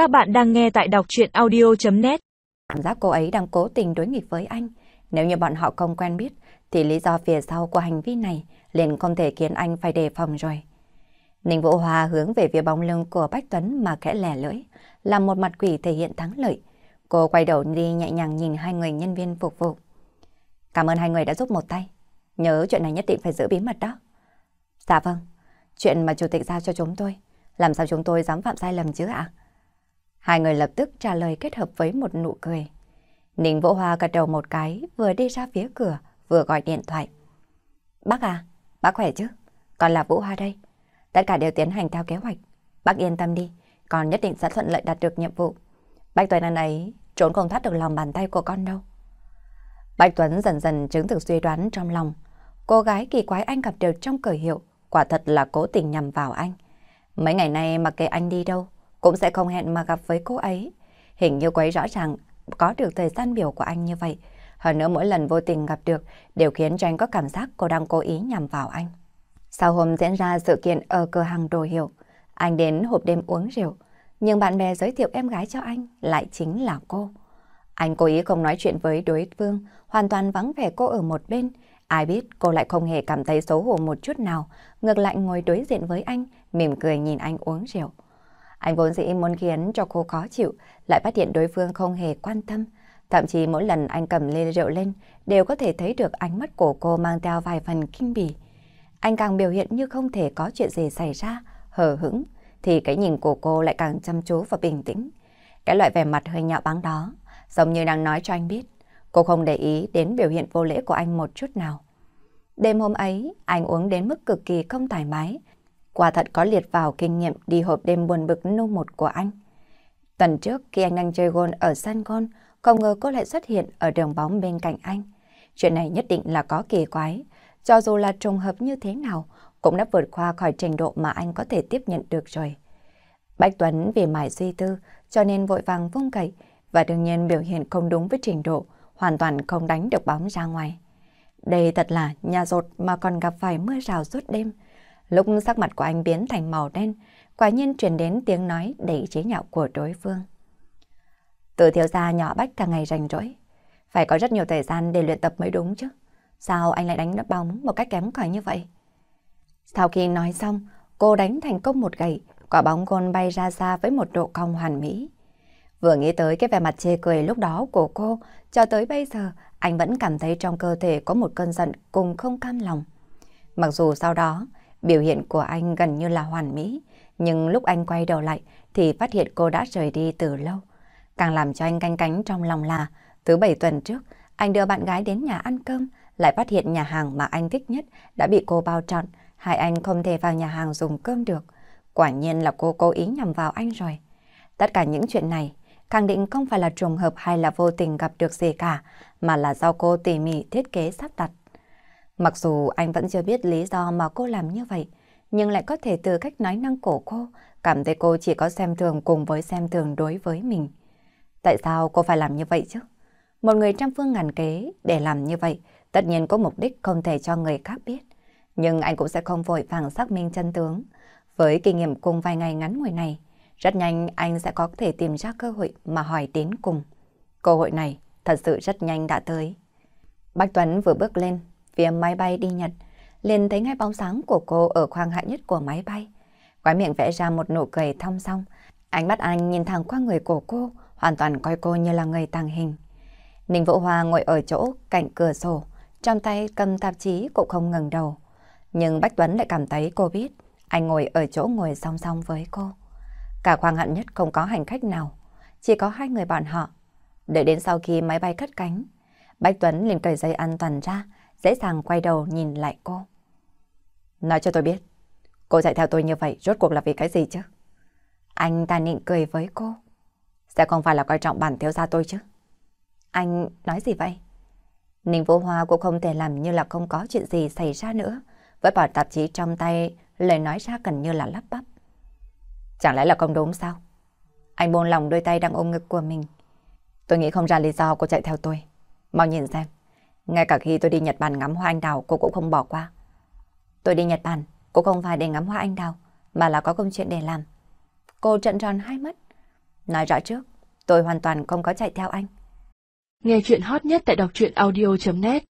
Các bạn đang nghe tại đọc chuyện audio.net Cảm giác cô ấy đang cố tình đối nghịch với anh. Nếu như bọn họ không quen biết, thì lý do phía sau của hành vi này liền không thể khiến anh phải đề phòng rồi. Ninh Vũ hòa hướng về phía bóng lưng của Bách Tuấn mà khẽ lẻ lưỡi, làm một mặt quỷ thể hiện thắng lợi. Cô quay đầu đi nhẹ nhàng nhìn hai người nhân viên phục vụ. Cảm ơn hai người đã giúp một tay. Nhớ chuyện này nhất định phải giữ bí mật đó. Dạ vâng, chuyện mà chủ tịch giao cho chúng tôi. Làm sao chúng tôi dám phạm sai lầm chứ ạ? Hai người lập tức trả lời kết hợp với một nụ cười. Ninh Vũ Hoa gật đầu một cái, vừa đi ra phía cửa, vừa gọi điện thoại. Bác à, bác khỏe chứ? Còn là Vũ Hoa đây. Tất cả đều tiến hành theo kế hoạch. Bác yên tâm đi, con nhất định sẽ thuận lợi đạt được nhiệm vụ. Bạch Tuấn anh ấy trốn không thoát được lòng bàn tay của con đâu. Bạch Tuấn dần dần chứng thực suy đoán trong lòng. Cô gái kỳ quái anh gặp được trong cởi hiệu, quả thật là cố tình nhằm vào anh. Mấy ngày nay mặc kệ anh đi đâu, cũng sẽ không hẹn mà gặp với cô ấy. Hình như cô ấy rõ ràng có được thời gian biểu của anh như vậy. Hơn nữa mỗi lần vô tình gặp được đều khiến cho anh có cảm giác cô đang cố ý nhằm vào anh. Sau hôm diễn ra sự kiện ở cửa hàng đồ hiệu, anh đến hộp đêm uống rượu, nhưng bạn bè giới thiệu em gái cho anh lại chính là cô. Anh cố ý không nói chuyện với đối phương, hoàn toàn vắng vẻ cô ở một bên. Ai biết cô lại không hề cảm thấy xấu hổ một chút nào, ngược lại ngồi đối diện với anh, mỉm cười nhìn anh uống rượu. Anh vốn dĩ muốn khiến cho cô khó chịu, lại phát hiện đối phương không hề quan tâm. Thậm chí mỗi lần anh cầm ly rượu lên, đều có thể thấy được ánh mắt của cô mang theo vài phần kinh bỉ. Anh càng biểu hiện như không thể có chuyện gì xảy ra, hờ hững, thì cái nhìn của cô lại càng chăm chú và bình tĩnh. Cái loại vẻ mặt hơi nhạo báng đó, giống như đang nói cho anh biết, cô không để ý đến biểu hiện vô lễ của anh một chút nào. Đêm hôm ấy, anh uống đến mức cực kỳ không thoải mái, Quả thật có liệt vào kinh nghiệm đi hộp đêm buồn bực nô một của anh. Tuần trước khi anh đang chơi gôn ở sân gôn, không ngờ cô lại xuất hiện ở đường bóng bên cạnh anh. Chuyện này nhất định là có kỳ quái. Cho dù là trùng hợp như thế nào, cũng đã vượt qua khỏi trình độ mà anh có thể tiếp nhận được rồi. Bạch Tuấn vì mải suy tư, cho nên vội vàng vung cậy, và đương nhiên biểu hiện không đúng với trình độ, hoàn toàn không đánh được bóng ra ngoài. Đây thật là nhà rột mà còn gặp phải mưa rào suốt đêm. Lúc sắc mặt của anh biến thành màu đen, quả nhiên truyền đến tiếng nói đầy chế nhạo của đối phương. Từ thiếu gia nhỏ bách cả ngày rảnh rỗi, phải có rất nhiều thời gian để luyện tập mới đúng chứ. Sao anh lại đánh đất bóng một cách kém cỏi như vậy? Sau khi nói xong, cô đánh thành công một gậy, quả bóng gôn bay ra xa với một độ cong hoàn mỹ. Vừa nghĩ tới cái vẻ mặt chê cười lúc đó của cô, cho tới bây giờ, anh vẫn cảm thấy trong cơ thể có một cơn giận cùng không cam lòng. Mặc dù sau đó, Biểu hiện của anh gần như là hoàn mỹ, nhưng lúc anh quay đầu lại thì phát hiện cô đã rời đi từ lâu. Càng làm cho anh canh cánh trong lòng là, thứ bảy tuần trước, anh đưa bạn gái đến nhà ăn cơm, lại phát hiện nhà hàng mà anh thích nhất đã bị cô bao trọn, hai anh không thể vào nhà hàng dùng cơm được. Quả nhiên là cô cố ý nhằm vào anh rồi. Tất cả những chuyện này khẳng định không phải là trùng hợp hay là vô tình gặp được gì cả, mà là do cô tỉ mỉ thiết kế sắp đặt. Mặc dù anh vẫn chưa biết lý do mà cô làm như vậy, nhưng lại có thể từ cách nói năng cổ cô, cảm thấy cô chỉ có xem thường cùng với xem thường đối với mình. Tại sao cô phải làm như vậy chứ? Một người trăm phương ngàn kế để làm như vậy, tất nhiên có mục đích không thể cho người khác biết. Nhưng anh cũng sẽ không vội vàng xác minh chân tướng. Với kinh nghiệm cùng vài ngày ngắn ngủi này, rất nhanh anh sẽ có thể tìm ra cơ hội mà hỏi đến cùng. Cơ hội này thật sự rất nhanh đã tới. Bách Tuấn vừa bước lên, phía máy bay đi Nhật, liền thấy ngay bóng sáng của cô ở khoang hạ nhất của máy bay. Quái miệng vẽ ra một nụ cười thong song. Ánh mắt anh nhìn thẳng qua người của cô, hoàn toàn coi cô như là người tàng hình. Ninh Vũ Hoa ngồi ở chỗ cạnh cửa sổ, trong tay cầm tạp chí cũng không ngừng đầu. Nhưng Bách Tuấn lại cảm thấy cô biết anh ngồi ở chỗ ngồi song song với cô. Cả khoang hạng nhất không có hành khách nào, chỉ có hai người bọn họ. Đợi đến sau khi máy bay cất cánh, Bách Tuấn liền cởi dây an toàn ra, dễ dàng quay đầu nhìn lại cô. Nói cho tôi biết, cô chạy theo tôi như vậy rốt cuộc là vì cái gì chứ? Anh ta nịnh cười với cô. Sẽ không phải là coi trọng bản thiếu gia tôi chứ? Anh nói gì vậy? Ninh Vũ Hoa cũng không thể làm như là không có chuyện gì xảy ra nữa. Với bỏ tạp chí trong tay, lời nói ra gần như là lắp bắp. Chẳng lẽ là không đúng sao? Anh buông lòng đôi tay đang ôm ngực của mình. Tôi nghĩ không ra lý do cô chạy theo tôi. Mau nhìn xem. Ngay cả khi tôi đi Nhật Bản ngắm hoa anh đào cô cũng không bỏ qua. Tôi đi Nhật Bản cũng không phải để ngắm hoa anh đào mà là có công chuyện để làm. Cô trận tròn hai mắt. Nói rõ trước, tôi hoàn toàn không có chạy theo anh. Nghe chuyện hot nhất tại đọc truyện audio.net